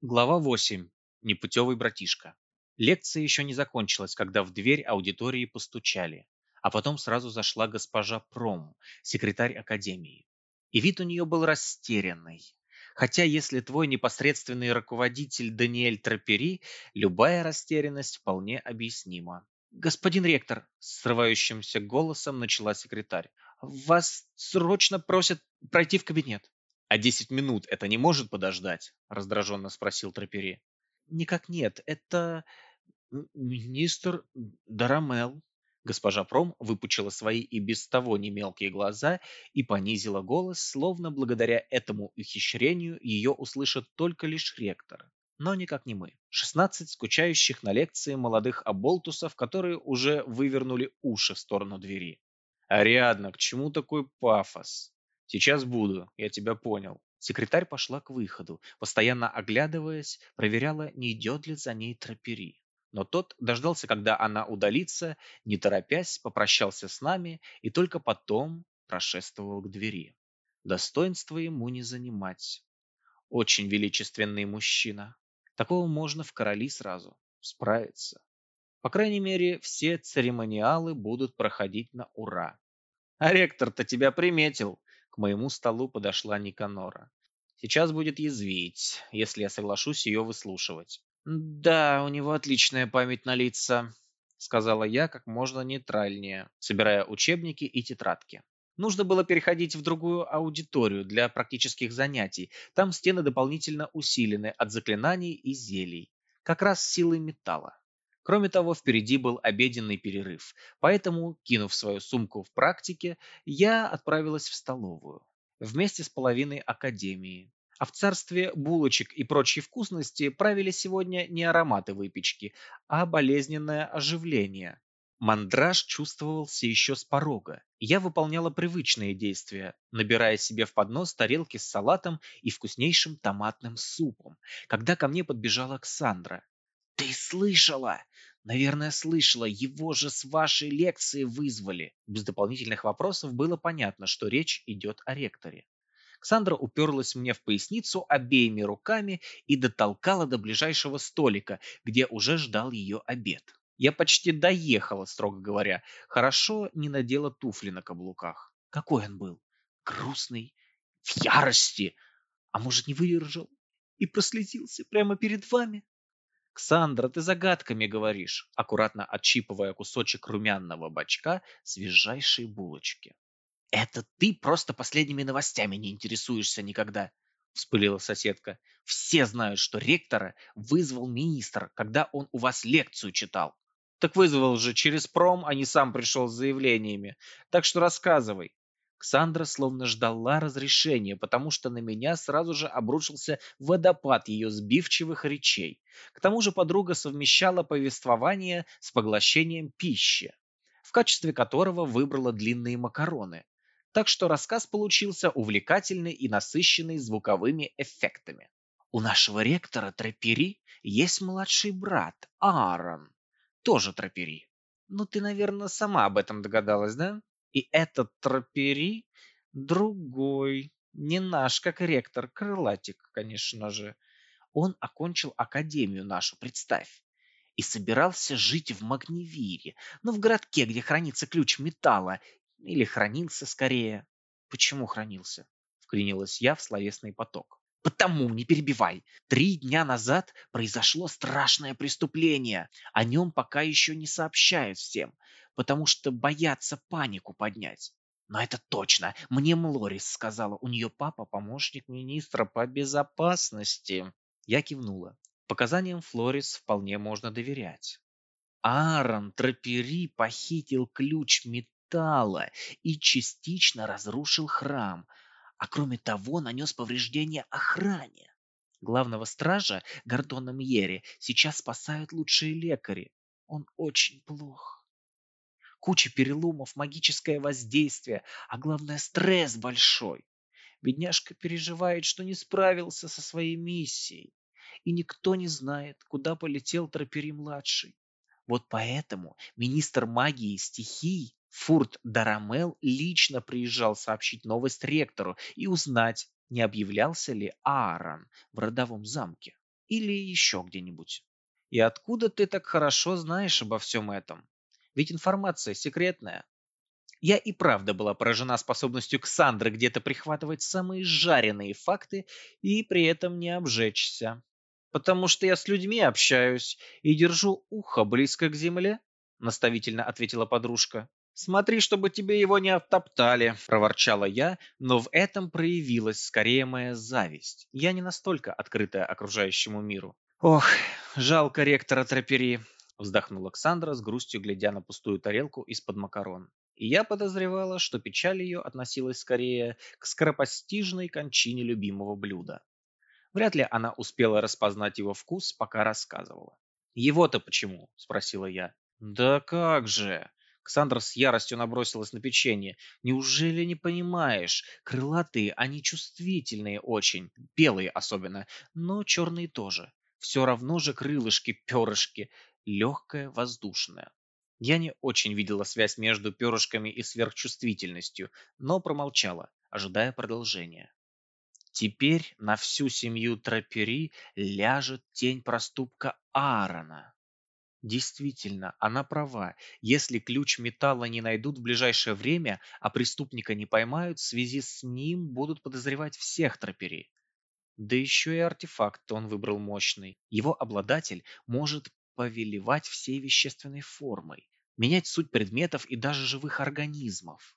Глава 8. Непутевый братишка. Лекция еще не закончилась, когда в дверь аудитории постучали, а потом сразу зашла госпожа Пром, секретарь академии. И вид у нее был растерянный. Хотя если твой непосредственный руководитель Даниэль Трапери, любая растерянность вполне объяснима. «Господин ректор», — срывающимся голосом начала секретарь, «вас срочно просят пройти в кабинет». «А десять минут это не может подождать?» — раздраженно спросил Трапери. «Никак нет, это министр Дарамел». Госпожа Пром выпучила свои и без того немелкие глаза и понизила голос, словно благодаря этому ухищрению ее услышат только лишь ректор, но никак не мы. Шестнадцать скучающих на лекции молодых оболтусов, которые уже вывернули уши в сторону двери. «Ариадна, к чему такой пафос?» «Сейчас буду, я тебя понял». Секретарь пошла к выходу, постоянно оглядываясь, проверяла, не идет ли за ней тропери. Но тот дождался, когда она удалится, не торопясь, попрощался с нами и только потом прошествовал к двери. Достоинство ему не занимать. Очень величественный мужчина. Такого можно в короли сразу справиться. По крайней мере, все церемониалы будут проходить на ура. А ректор-то тебя приметил, к моему столу подошла Никанора. Сейчас будет язвить, если я соглашусь ее выслушивать. «Да, у него отличная память на лица», — сказала я как можно нейтральнее, собирая учебники и тетрадки. Нужно было переходить в другую аудиторию для практических занятий. Там стены дополнительно усилены от заклинаний и зелий. Как раз силой металла. Кроме того, впереди был обеденный перерыв, поэтому, кинув свою сумку в практике, я отправилась в столовую. Вместе с половиной академии. А в царстве булочек и прочей вкусности правили сегодня не ароматы выпечки, а болезненное оживление. Мандраж чувствовался еще с порога. Я выполняла привычные действия, набирая себе в поднос тарелки с салатом и вкуснейшим томатным супом, когда ко мне подбежала Оксандра. «Ты слышала?» «Наверное, слышала. Его же с вашей лекции вызвали». Без дополнительных вопросов было понятно, что речь идет о ректоре. Ксандра уперлась мне в поясницу обеими руками и дотолкала до ближайшего столика, где уже ждал ее обед. Я почти доехала, строго говоря. Хорошо не надела туфли на каблуках. Какой он был? Грустный, в ярости. А может, не выдержал и прослезился прямо перед вами? «Ксандра, ты загадками говоришь», аккуратно отщипывая кусочек румяного бачка свежайшей булочки. «Это ты просто последними новостями не интересуешься никогда», — вспылила соседка. «Все знают, что ректора вызвал министр, когда он у вас лекцию читал». «Так вызвал же через пром, а не сам пришел с заявлениями. Так что рассказывай». Ксандра словно ждала разрешения, потому что на меня сразу же обрушился водопад ее сбивчивых речей. К тому же подруга совмещала повествование с поглощением пищи, в качестве которого выбрала длинные макароны. Так что рассказ получился увлекательный и насыщенный звуковыми эффектами. У нашего ректора Трапери есть младший брат Аарон, тоже Трапери. Ну, ты, наверное, сама об этом догадалась, да? И этот Трапери другой, не наш, как ректор, крылатик, конечно же. Он окончил академию нашу, представь. И собирался жить в Магневире, ну, в городке, где хранится ключ металла. Или хранился скорее. Почему хранился? Вклинилась я в словесный поток. Потому, не перебивай. Три дня назад произошло страшное преступление. О нем пока еще не сообщают всем потому что боятся панику поднять. Но это точно. Мне Млорис сказала, у нее папа помощник министра по безопасности. Я кивнула. Показаниям Флорис вполне можно доверять. Аарон Трапери похитил ключ металла и частично разрушил храм, а кроме того нанес повреждения охране. Главного стража Гордона Мьери сейчас спасают лучшие лекари. Он очень плох куча переломов, магическое воздействие, а главное стресс большой. Бедняжка переживает, что не справился со своей миссией. И никто не знает, куда полетел Трапери-младший. Вот поэтому министр магии и стихий Фурт Дарамел лично приезжал сообщить новость ректору и узнать, не объявлялся ли Аарон в родовом замке. или еще где-нибудь. И откуда ты так хорошо знаешь обо всем этом? Ведь информация секретная. Я и правда была поражена способностью Ксандры где-то прихватывать самые жареные факты и при этом не обжечься. «Потому что я с людьми общаюсь и держу ухо близко к земле», — наставительно ответила подружка. «Смотри, чтобы тебе его не оттоптали», — проворчала я, но в этом проявилась скорее моя зависть. Я не настолько открытая окружающему миру. «Ох, жалко ректора Трапери», — вздохнула Александра с грустью, глядя на пустую тарелку из-под макарон. И я подозревала, что печаль ее относилась скорее к скоропостижной кончине любимого блюда. Вряд ли она успела распознать его вкус, пока рассказывала. «Его-то почему?» – спросила я. «Да как же!» Ксандра с яростью набросилась на печенье. «Неужели не понимаешь? Крылатые, они чувствительные очень, белые особенно, но черные тоже. Все равно же крылышки, перышки, легкое, воздушное». Я не очень видела связь между перышками и сверхчувствительностью, но промолчала, ожидая продолжения. Теперь на всю семью Трапери ляжет тень проступка Аарона. Действительно, она права. Если ключ металла не найдут в ближайшее время, а преступника не поймают, в связи с ним будут подозревать всех тропери. Да еще и артефакт он выбрал мощный. Его обладатель может повелевать всей вещественной формой, менять суть предметов и даже живых организмов.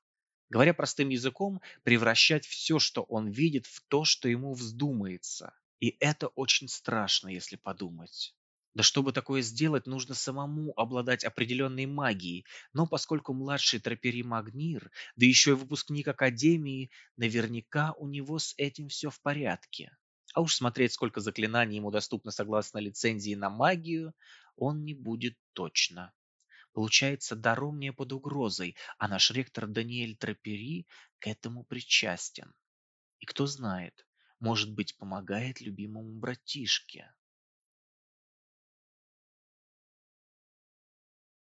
Говоря простым языком, превращать все, что он видит, в то, что ему вздумается. И это очень страшно, если подумать. Да чтобы такое сделать, нужно самому обладать определенной магией, но поскольку младший тропери Магнир, да еще и выпускник Академии, наверняка у него с этим все в порядке. А уж смотреть, сколько заклинаний ему доступно согласно лицензии на магию, он не будет точно. Получается, даром не под угрозой, а наш ректор Даниэль Трапери к этому причастен. И кто знает, может быть, помогает любимому братишке.